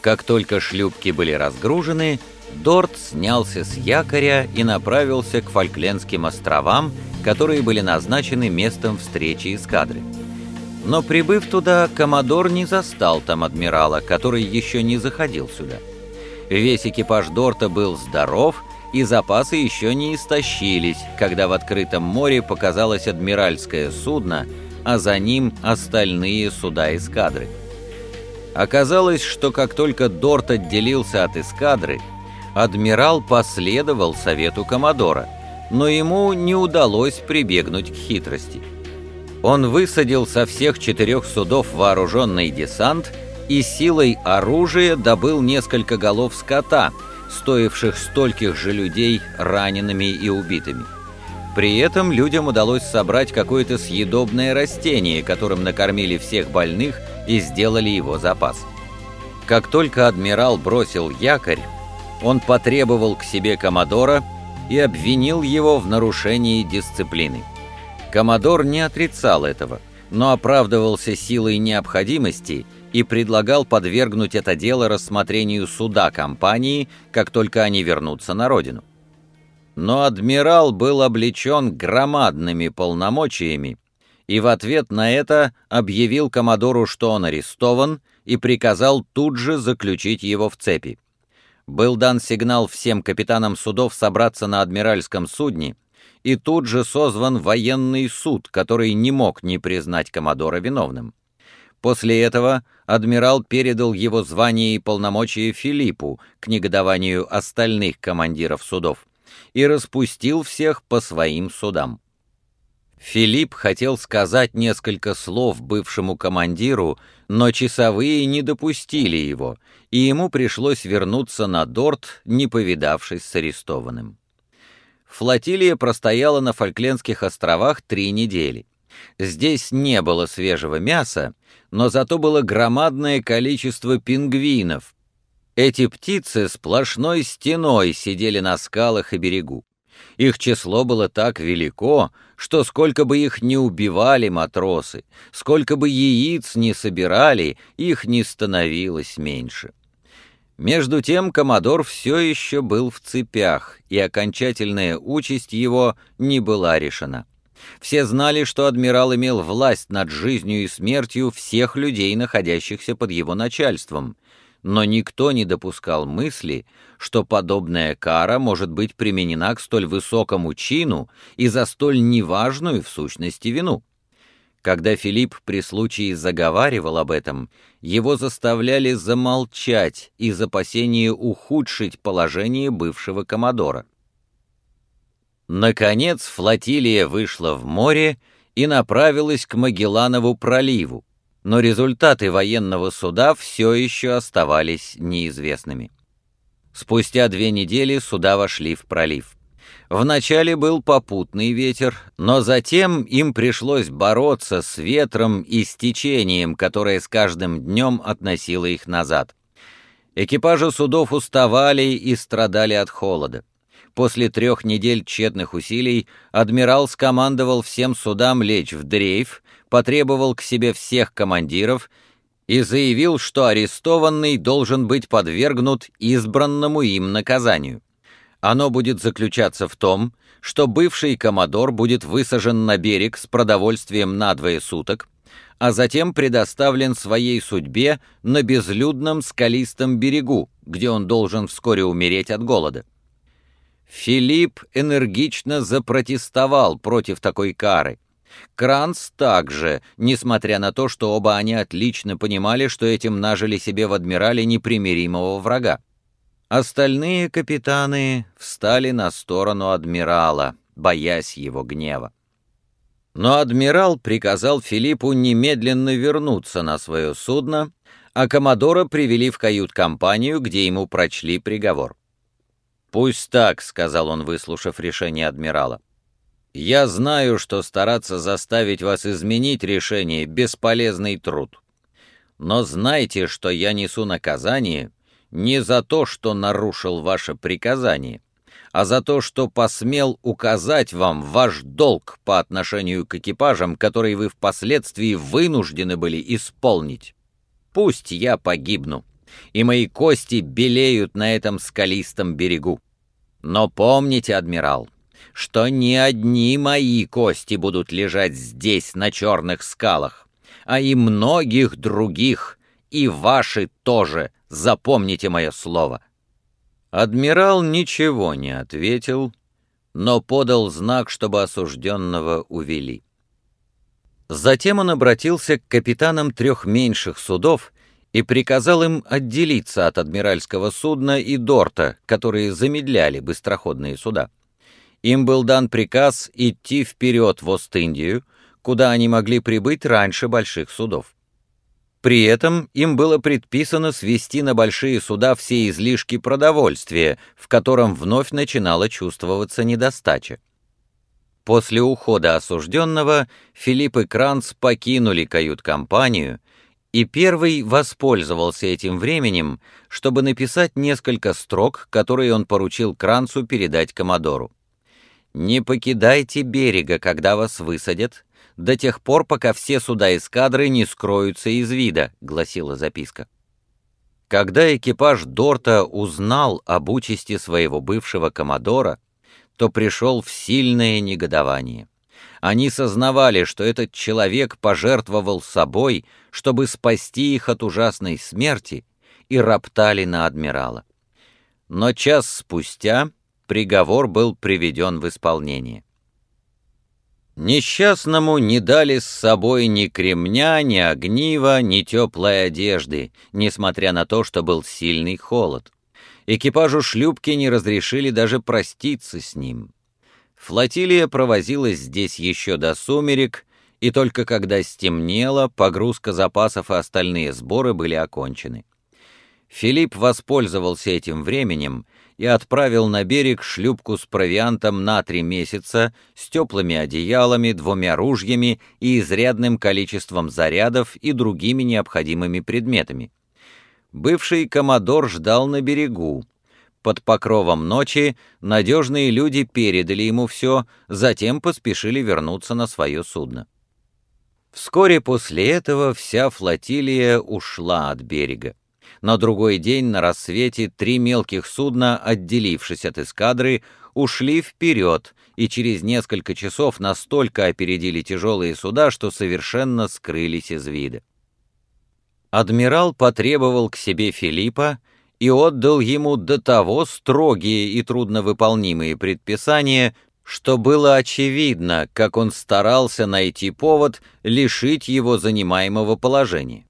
Как только шлюпки были разгружены, Дорт снялся с якоря и направился к Фольклендским островам, которые были назначены местом встречи эскадры. Но прибыв туда, Комодор не застал там адмирала, который еще не заходил сюда. Весь экипаж Дорта был здоров, и запасы еще не истощились, когда в открытом море показалось адмиральское судно, а за ним остальные суда эскадры. Оказалось, что как только Дорт отделился от эскадры, адмирал последовал совету Комодора, но ему не удалось прибегнуть к хитрости. Он высадил со всех четырех судов вооруженный десант и силой оружия добыл несколько голов скота, стоивших стольких же людей ранеными и убитыми. При этом людям удалось собрать какое-то съедобное растение, которым накормили всех больных и сделали его запас. Как только адмирал бросил якорь, он потребовал к себе Комодора и обвинил его в нарушении дисциплины. Комодор не отрицал этого, но оправдывался силой необходимости и предлагал подвергнуть это дело рассмотрению суда компании, как только они вернутся на родину. Но адмирал был облечен громадными полномочиями и в ответ на это объявил Комодору, что он арестован, и приказал тут же заключить его в цепи. Был дан сигнал всем капитанам судов собраться на адмиральском судне, и тут же созван военный суд, который не мог не признать Комодора виновным. После этого адмирал передал его звание и полномочия Филиппу к негодованию остальных командиров судов и распустил всех по своим судам. Филипп хотел сказать несколько слов бывшему командиру, но часовые не допустили его, и ему пришлось вернуться на Дорт, не повидавшись с арестованным флотилия простояла на Фольклендских островах три недели. Здесь не было свежего мяса, но зато было громадное количество пингвинов. Эти птицы сплошной стеной сидели на скалах и берегу. Их число было так велико, что сколько бы их ни убивали матросы, сколько бы яиц ни собирали, их не становилось меньше. Между тем Комодор все еще был в цепях, и окончательная участь его не была решена. Все знали, что адмирал имел власть над жизнью и смертью всех людей, находящихся под его начальством, но никто не допускал мысли, что подобная кара может быть применена к столь высокому чину и за столь неважную в сущности вину. Когда Филипп при случае заговаривал об этом, его заставляли замолчать из опасения ухудшить положение бывшего комодора. Наконец флотилия вышла в море и направилась к Магелланову проливу, но результаты военного суда все еще оставались неизвестными. Спустя две недели суда вошли в пролив. Вначале был попутный ветер, но затем им пришлось бороться с ветром и с течением, которое с каждым днем относило их назад. Экипажи судов уставали и страдали от холода. После трех недель тщетных усилий адмирал скомандовал всем судам лечь в дрейф, потребовал к себе всех командиров и заявил, что арестованный должен быть подвергнут избранному им наказанию. Оно будет заключаться в том, что бывший комодор будет высажен на берег с продовольствием на двое суток, а затем предоставлен своей судьбе на безлюдном скалистом берегу, где он должен вскоре умереть от голода. Филипп энергично запротестовал против такой кары. Кранц также, несмотря на то, что оба они отлично понимали, что этим нажили себе в адмирале непримиримого врага. Остальные капитаны встали на сторону адмирала, боясь его гнева. Но адмирал приказал Филиппу немедленно вернуться на свое судно, а Комодора привели в кают-компанию, где ему прочли приговор. «Пусть так», — сказал он, выслушав решение адмирала. «Я знаю, что стараться заставить вас изменить решение — бесполезный труд. Но знайте, что я несу наказание не за то, что нарушил ваше приказание, а за то, что посмел указать вам ваш долг по отношению к экипажам, который вы впоследствии вынуждены были исполнить. Пусть я погибну, и мои кости белеют на этом скалистом берегу. Но помните, адмирал, что не одни мои кости будут лежать здесь, на черных скалах, а и многих других, и ваши тоже, запомните мое слово». Адмирал ничего не ответил, но подал знак, чтобы осужденного увели. Затем он обратился к капитанам трех меньших судов и приказал им отделиться от адмиральского судна и дорта, которые замедляли быстроходные суда. Им был дан приказ идти вперед в Ост-Индию, куда они могли прибыть раньше больших судов. При этом им было предписано свести на большие суда все излишки продовольствия, в котором вновь начинала чувствоваться недостача. После ухода осужденного Филипп и Кранц покинули кают-компанию, и первый воспользовался этим временем, чтобы написать несколько строк, которые он поручил Кранцу передать Комодору. «Не покидайте берега, когда вас высадят, до тех пор, пока все суда эскадры не скроются из вида», — гласила записка. Когда экипаж Дорта узнал об участи своего бывшего коммодора, то пришел в сильное негодование. Они сознавали, что этот человек пожертвовал собой, чтобы спасти их от ужасной смерти, и роптали на адмирала. Но час спустя приговор был приведен в исполнение. Несчастному не дали с собой ни кремня, ни огнива, ни теплой одежды, несмотря на то, что был сильный холод. Экипажу шлюпки не разрешили даже проститься с ним. Флотилия провозилась здесь еще до сумерек, и только когда стемнело, погрузка запасов и остальные сборы были окончены. Филипп воспользовался этим временем и отправил на берег шлюпку с провиантом на три месяца, с теплыми одеялами, двумя ружьями и изрядным количеством зарядов и другими необходимыми предметами. Бывший коммодор ждал на берегу. Под покровом ночи надежные люди передали ему все, затем поспешили вернуться на свое судно. Вскоре после этого вся флотилия ушла от берега. На другой день на рассвете три мелких судна, отделившись от эскадры, ушли вперед и через несколько часов настолько опередили тяжелые суда, что совершенно скрылись из вида. Адмирал потребовал к себе Филиппа и отдал ему до того строгие и трудновыполнимые предписания, что было очевидно, как он старался найти повод лишить его занимаемого положения.